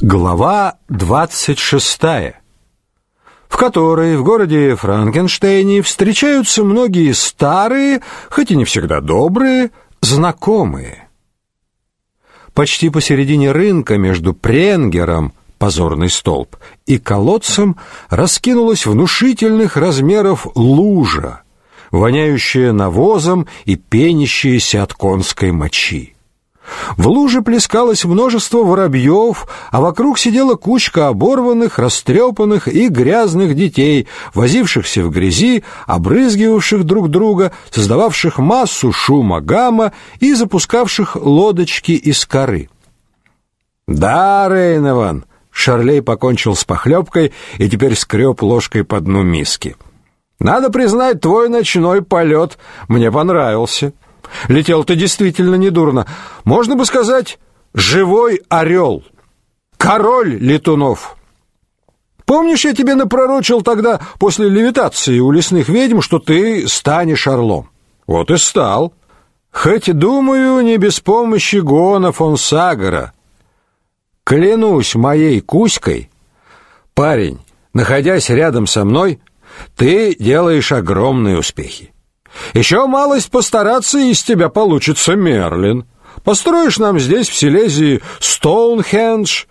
Глава 26, в которой в городе Франкенштейне встречаются многие старые, хоть и не всегда добрые, знакомые. Почти посередине рынка между Пренгером, позорный столб, и колодцем раскинулась внушительных размеров лужа, воняющая навозом и пенящаяся от конской мочи. В луже плескалось множество воробьев, а вокруг сидела кучка оборванных, растрепанных и грязных детей, возившихся в грязи, обрызгивавших друг друга, создававших массу шума гамма и запускавших лодочки из коры. «Да, Рейнован!» Шарлей покончил с похлебкой и теперь скреб ложкой по дну миски. «Надо признать, твой ночной полет мне понравился». Летел ты действительно недурно. Можно бы сказать, живой орел. Король летунов. Помнишь, я тебе напророчил тогда после левитации у лесных ведьм, что ты станешь орлом? Вот и стал. Хоть, думаю, не без помощи Гона фон Сагара. Клянусь моей Кузькой, парень, находясь рядом со мной, ты делаешь огромные успехи. Еще малость постараться, и из тебя получится Мерлин. Построишь нам здесь, в Силезии, Стоунхендж,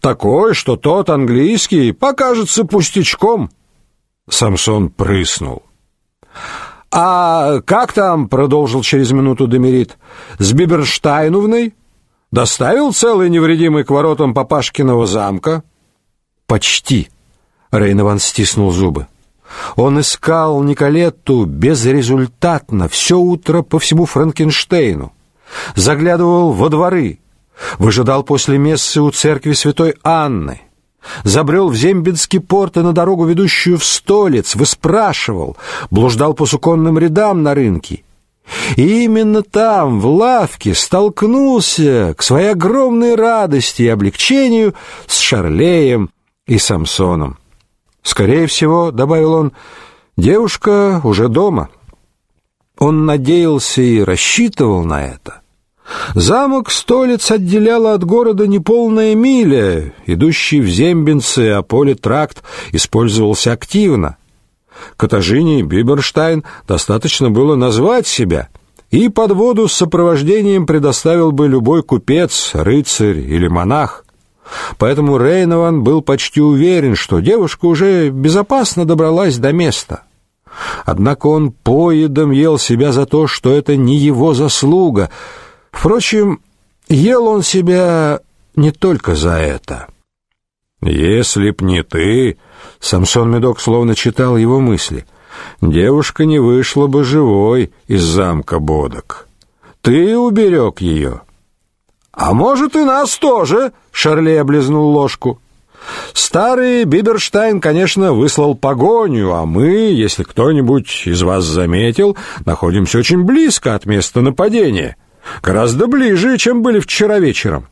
такой, что тот английский покажется пустячком. Самсон прыснул. А как там, продолжил через минуту Демерит, с Биберштайновной? Доставил целый невредимый к воротам Папашкиного замка? Почти. Рейнован стиснул зубы. Он искал Николетту безрезультатно все утро по всему Франкенштейну. Заглядывал во дворы, выжидал после мессы у церкви Святой Анны, забрел в Зембинский порт и на дорогу, ведущую в Столец, выспрашивал, блуждал по суконным рядам на рынке. И именно там, в лавке, столкнулся к своей огромной радости и облегчению с Шарлеем и Самсоном. Скорее всего, добавил он, девушка уже дома. Он надеялся и рассчитывал на это. Замок Столиц отделяла от города неполная миля, идущий в Зембинцы, а поле тракт использовался активно. Катажине Биберштайн достаточно было назвать себя, и подводу с сопровождением предоставил бы любой купец, рыцарь или монах. Поэтому Рейнован был почти уверен, что девушка уже безопасно добралась до места. Однако он поедом ел себя за то, что это не его заслуга. Впрочем, ел он себя не только за это. «Если б не ты...» — Самсон Медок словно читал его мысли. «Девушка не вышла бы живой из замка Бодок. Ты уберег ее». «А может, и нас тоже!» — Шарли облизнул ложку. «Старый Биберштайн, конечно, выслал погоню, а мы, если кто-нибудь из вас заметил, находимся очень близко от места нападения. Гораздо ближе, чем были вчера вечером.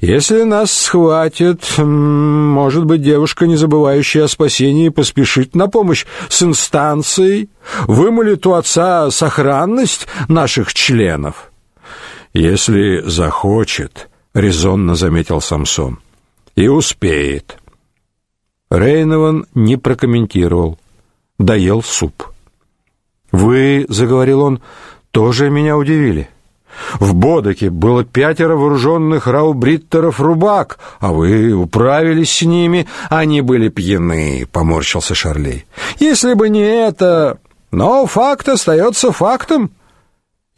Если нас схватят, может быть, девушка, не забывающая о спасении, поспешит на помощь с инстанцией, вымолит у отца сохранность наших членов». Если захочет, резонно заметил Самсон. И успеет. Рейнован не прокомментировал. Доел суп. Вы, заговорил он, тоже меня удивили. В Бодоке было пятеро вооруженных раубриттеров рубак, а вы управились с ними, они были пьяны, поморщился Шарлей. Если бы не это, но факт остается фактом.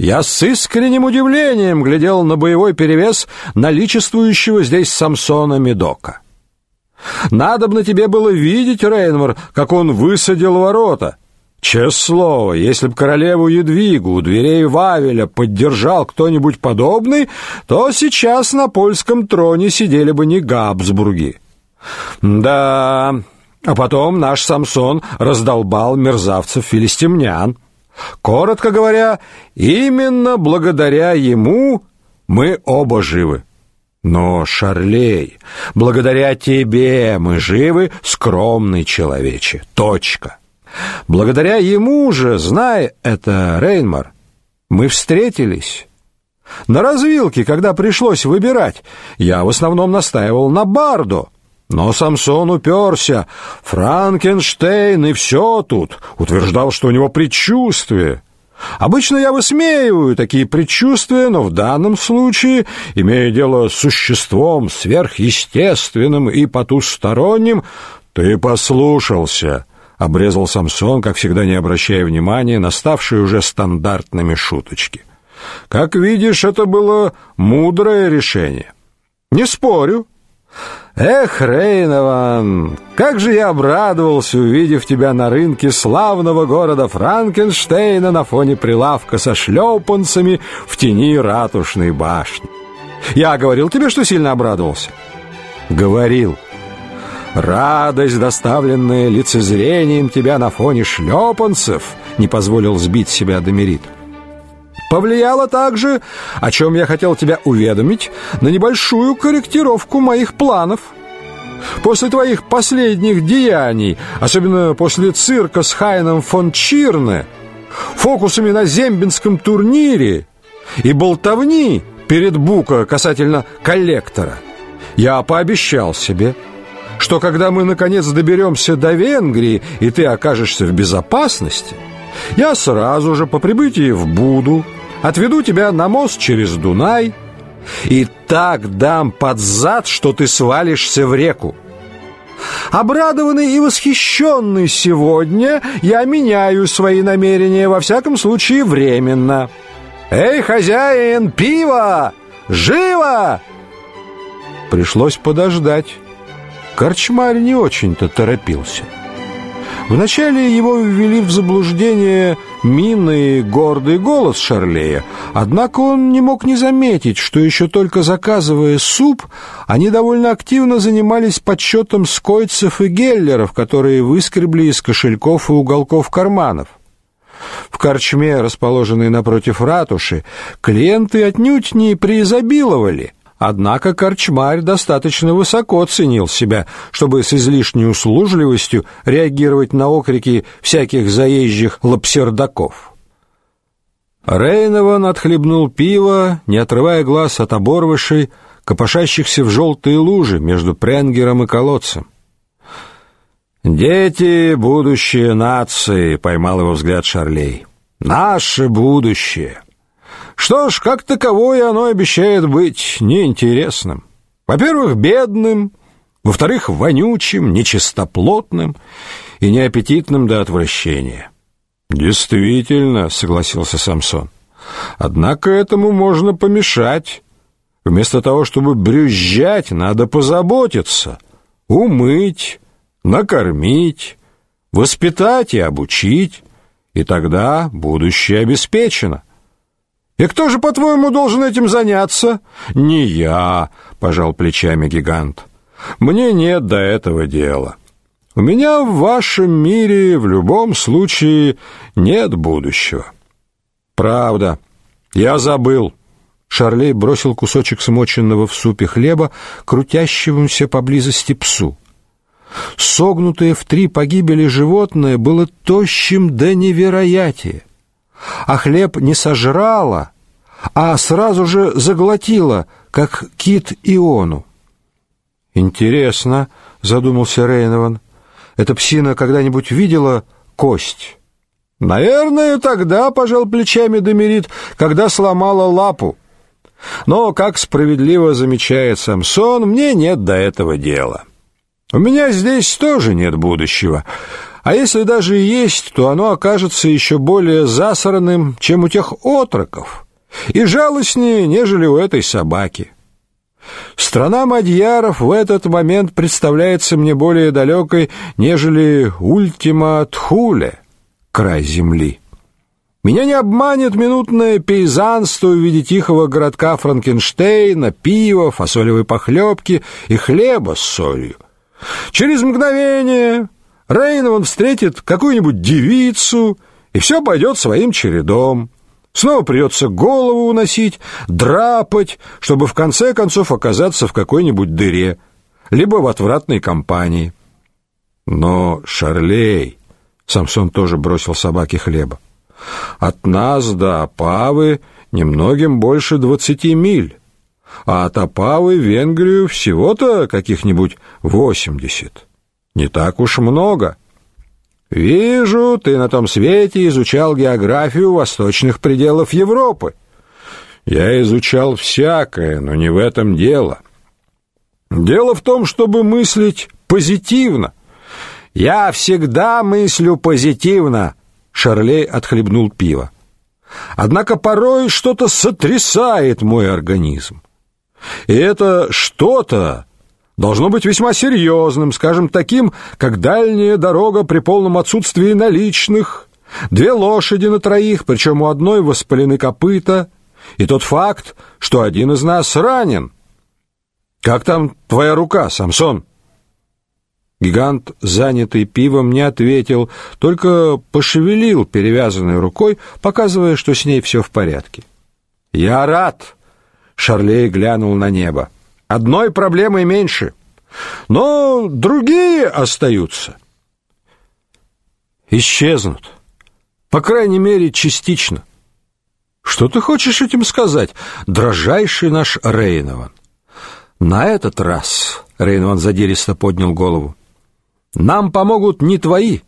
Я с искренним удивлением глядел на боевой перевес наличествующего здесь Самсона Медока. Надобно тебе было видеть, Рейнвар, как он высадил ворота. Честное слово, если б королеву Едвигу у дверей Вавеля поддержал кто-нибудь подобный, то сейчас на польском троне сидели бы не Габсбурги. Да, а потом наш Самсон раздолбал мерзавцев-филистимлян. Коротко говоря, именно благодаря ему мы оба живы. Но, Шарлей, благодаря тебе мы живы, скромный человече. Точка. Благодаря ему же, знай это, Рейнмар, мы встретились. На развилке, когда пришлось выбирать, я в основном настаивал на Бардо. Но Самсон уперся. Франкенштейн и все тут. Утверждал, что у него предчувствие. Обычно я высмеиваю такие предчувствия, но в данном случае, имея дело с существом сверхъестественным и потусторонним, ты послушался, обрезал Самсон, как всегда не обращая внимания на ставшие уже стандартными шуточки. Как видишь, это было мудрое решение. Не спорю. Эх, Рейнован, как же я обрадовался, увидев тебя на рынке славного города Франкенштейна на фоне прилавка со шлепанцами в тени ратушной башни. Я говорил тебе, что сильно обрадовался. Говорил. Радость, доставленная лицезрением тебя на фоне шлепанцев, не позволил сбить себя Домерит. Повлияло также, о чем я хотел тебя уведомить, на небольшую корректировку моих планов. После твоих последних деяний, особенно после цирка с Хайном фон Чирне, фокусами на зембинском турнире и болтовни перед Бука касательно коллектора, я пообещал себе, что когда мы наконец доберемся до Венгрии и ты окажешься в безопасности, я сразу же по прибытии в Буду Отведу тебя на мост через Дунай и так дам под зад, что ты свалишься в реку. Обрадованный и восхищенный сегодня, я меняю свои намерения, во всяком случае, временно. Эй, хозяин, пиво! Живо! Пришлось подождать. Корчмарь не очень-то торопился. Вначале его ввели в заблуждение минный гордый голос Шарлея, однако он не мог не заметить, что еще только заказывая суп, они довольно активно занимались подсчетом скойцев и геллеров, которые выскребли из кошельков и уголков карманов. В корчме, расположенной напротив ратуши, клиенты отнюдь не преизобиловали – Однако корчмарь достаточно высоко ценил себя, чтобы с излишней услужливостью реагировать на окрики всяких заезжих лапсердаков. Рейнован отхлебнул пиво, не отрывая глаз от оборвышей, копошащихся в желтые лужи между Пренгером и колодцем. «Дети — будущее нации», — поймал его взгляд Шарлей. «Наше будущее». Что ж, как таковое оно обещает быть неинтересным. Во-первых, бедным, во-вторых, вонючим, нечистоплотным и неаппетитным до отвращения. Действительно, согласился Самсон. Однако этому можно помешать. Вместо того, чтобы брюзжать, надо позаботиться, умыть, накормить, воспитать и обучить, и тогда будущее обеспечено. И кто же, по-твоему, должен этим заняться? Не я, пожал плечами гигант. Мне нет до этого дела. У меня в вашем мире в любом случае нет будущего. Правда. Я забыл. Шарлей бросил кусочек смоченного в супе хлеба крутящемуся поблизости псу. Согнутое в три погибели животное было тощим до невероятия а хлеб не сожрала, а сразу же заглотила, как кит Иону. Интересно, задумался Рейнован. Эта псина когда-нибудь видела кость? Наверное, тогда пожал плечами Демерит, когда сломала лапу. Но, как справедливо замечает Самсон, мне нет до этого дела. У меня здесь тоже нет будущего. А если даже и есть, то оно окажется еще более засранным, чем у тех отроков, и жалостнее, нежели у этой собаки. Страна мадьяров в этот момент представляется мне более далекой, нежели Ультима Тхуле, край земли. Меня не обманет минутное пейзанство в виде тихого городка Франкенштейна, пива, фасолевой похлебки и хлеба с солью. Через мгновение Рейнован встретит какую-нибудь девицу, и все пойдет своим чередом. Снова придется голову уносить, драпать, чтобы в конце концов оказаться в какой-нибудь дыре, либо в отвратной компании. Но, Шарлей, Самсон тоже бросил собаке хлеба, от нас до Павы немногим больше двадцати миль, а от Опавы в Венгрию всего-то каких-нибудь восемьдесят. Не так уж много. Вижу, ты на том свете изучал географию восточных пределов Европы. Я изучал всякое, но не в этом дело. Дело в том, чтобы мыслить позитивно. Я всегда мыслю позитивно, Шарлей отхлебнул пиво. Однако порой что-то сотрясает мой организм. И это что-то должно быть весьма серьезным, скажем, таким, как дальняя дорога при полном отсутствии наличных, две лошади на троих, причем у одной воспалены копыта, и тот факт, что один из нас ранен. Как там твоя рука, Самсон? Гигант, занятый пивом, не ответил, только пошевелил перевязанной рукой, показывая, что с ней все в порядке. «Я рад!» — Шарлей глянул на небо. «Одной проблемой меньше, но другие остаются. Исчезнут, по крайней мере, частично. Что ты хочешь этим сказать, дрожайший наш Рейнован?» «На этот раз...» — Рейнован задиристо поднял голову. Нам помогут не твои,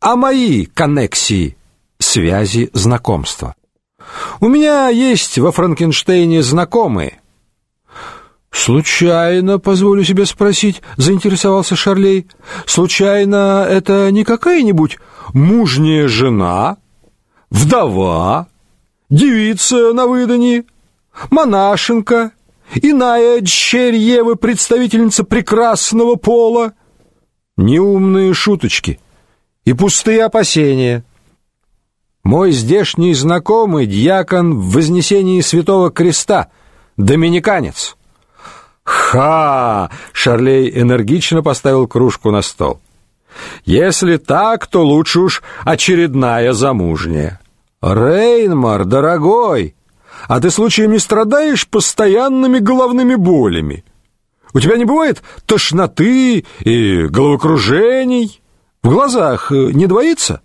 а мои коннексии, связи, знакомства. У меня есть во Франкенштейне знакомые. Случайно, позволю себе спросить, заинтересовался Шарлей. Случайно это не какая-нибудь мужняя жена, вдова, девица на выданье, монашенка, иная дщерь Евы, представительница прекрасного пола? неумные шуточки и пустые опасения. Мой здешний знакомый дьякон в Вознесении Святого Креста, доминиканец. Ха! Шарлей энергично поставил кружку на стол. Если так, то лучше уж очередная замужняя. Рейнмар, дорогой, а ты случаем не страдаешь постоянными головными болями? У тебя не бывает тошноты и головокружений? В глазах э, не двоится?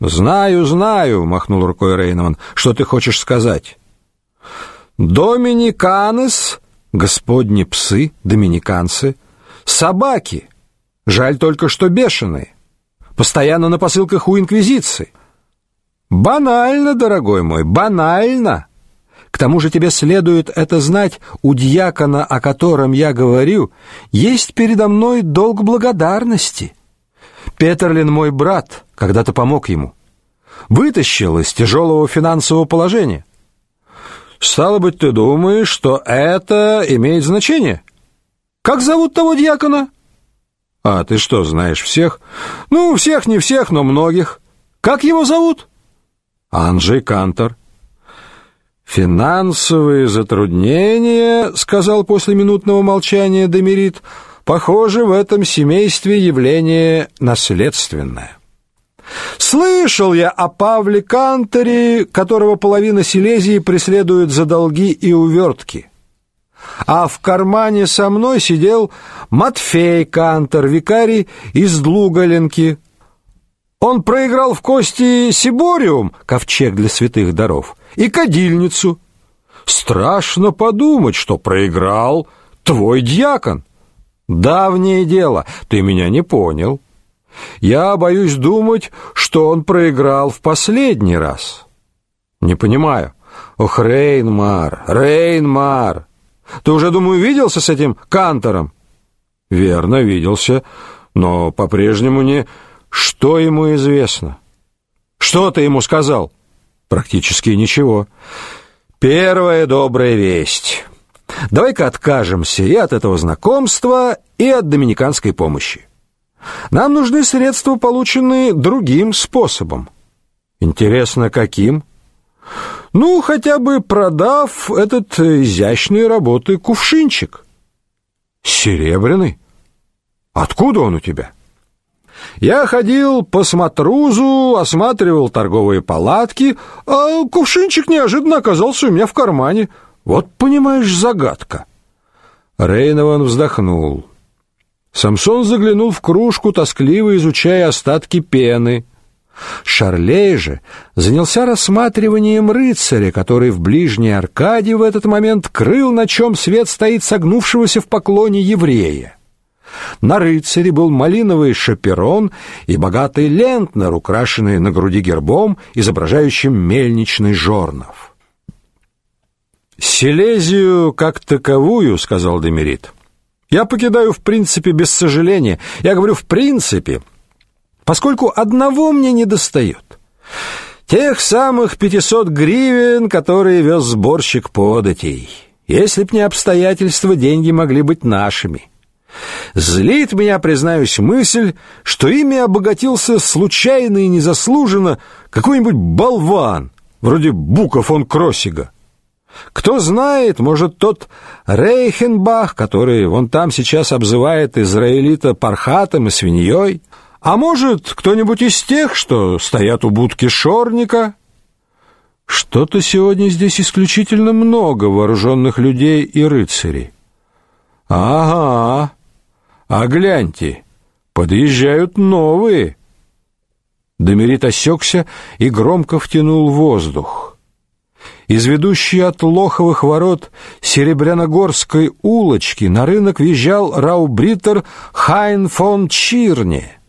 Знаю, знаю, махнул рукой Рейнман. Что ты хочешь сказать? Доминиканес, господни псы, доминиканцы, собаки. Жаль только, что бешеные. Постоянно на посылках у инквизиции. Банально, дорогой мой, банально. К тому же тебе следует это знать, у дьякона, о котором я говорю, есть передо мной долг благодарности. Петерлин мой брат, когда-то помог ему. Вытащил из тяжелого финансового положения. Стало быть, ты думаешь, что это имеет значение? Как зовут того дьякона? А ты что, знаешь всех? Ну, всех не всех, но многих. Как его зовут? Анджей Кантор. Финансовые затруднения, сказал после минутного молчания Демерит, похоже, в этом семействе явление наследственное. Слышал я о Павле Канторе, которого половина Силезии преследует за долги и увертки. А в кармане со мной сидел Матфей Кантор, викарий из Длугаленки. Он проиграл в кости Сибориум, ковчег для святых даров, и кадильницу. Страшно подумать, что проиграл твой дьякон. Давнее дело, ты меня не понял. Я боюсь думать, что он проиграл в последний раз. Не понимаю. Ох, Рейнмар, Рейнмар. Ты уже, думаю, виделся с этим кантором? Верно, виделся, но по-прежнему не... Что ему известно? Что ты ему сказал? Практически ничего. Первая добрая весть. Давай-ка откажемся и от этого знакомства, и от доминиканской помощи. Нам нужны средства, полученные другим способом. Интересно, каким? Ну, хотя бы продав этот изящной работы кувшинчик. Серебряный? Откуда он у тебя? Я ходил по смотрузу, осматривал торговые палатки, а кувшинчик неожиданно оказался у меня в кармане. Вот, понимаешь, загадка. Рейнован вздохнул. Самсон заглянул в кружку, тоскливо изучая остатки пены. Шарлей же занялся рассматриванием рыцаря, который в ближней аркаде в этот момент крыл, на чем свет стоит согнувшегося в поклоне еврея. На рыцаре был малиновый шаперон и богатый лентнер, украшенный на груди гербом, изображающим мельничный жорнов. «Силезию как таковую, — сказал Демерит, — я покидаю в принципе без сожаления. Я говорю в принципе, поскольку одного мне не достает. Тех самых пятисот гривен, которые вез сборщик податей. Если б не обстоятельства, деньги могли быть нашими». Злит меня, признаюсь, мысль, что ими обогатился случайно и незаслуженно какой-нибудь болван, вроде Бука фон Кроссига. Кто знает, может, тот Рейхенбах, который вон там сейчас обзывает израилита пархатом и свиньей, а может, кто-нибудь из тех, что стоят у будки шорника? Что-то сегодня здесь исключительно много вооруженных людей и рыцарей. Ага, а гляньте, подъезжают новые. Домерит осекся и громко втянул воздух. Из ведущей от Лоховых ворот Серебряногорской улочки на рынок въезжал раубритер Хайн фон Чирне.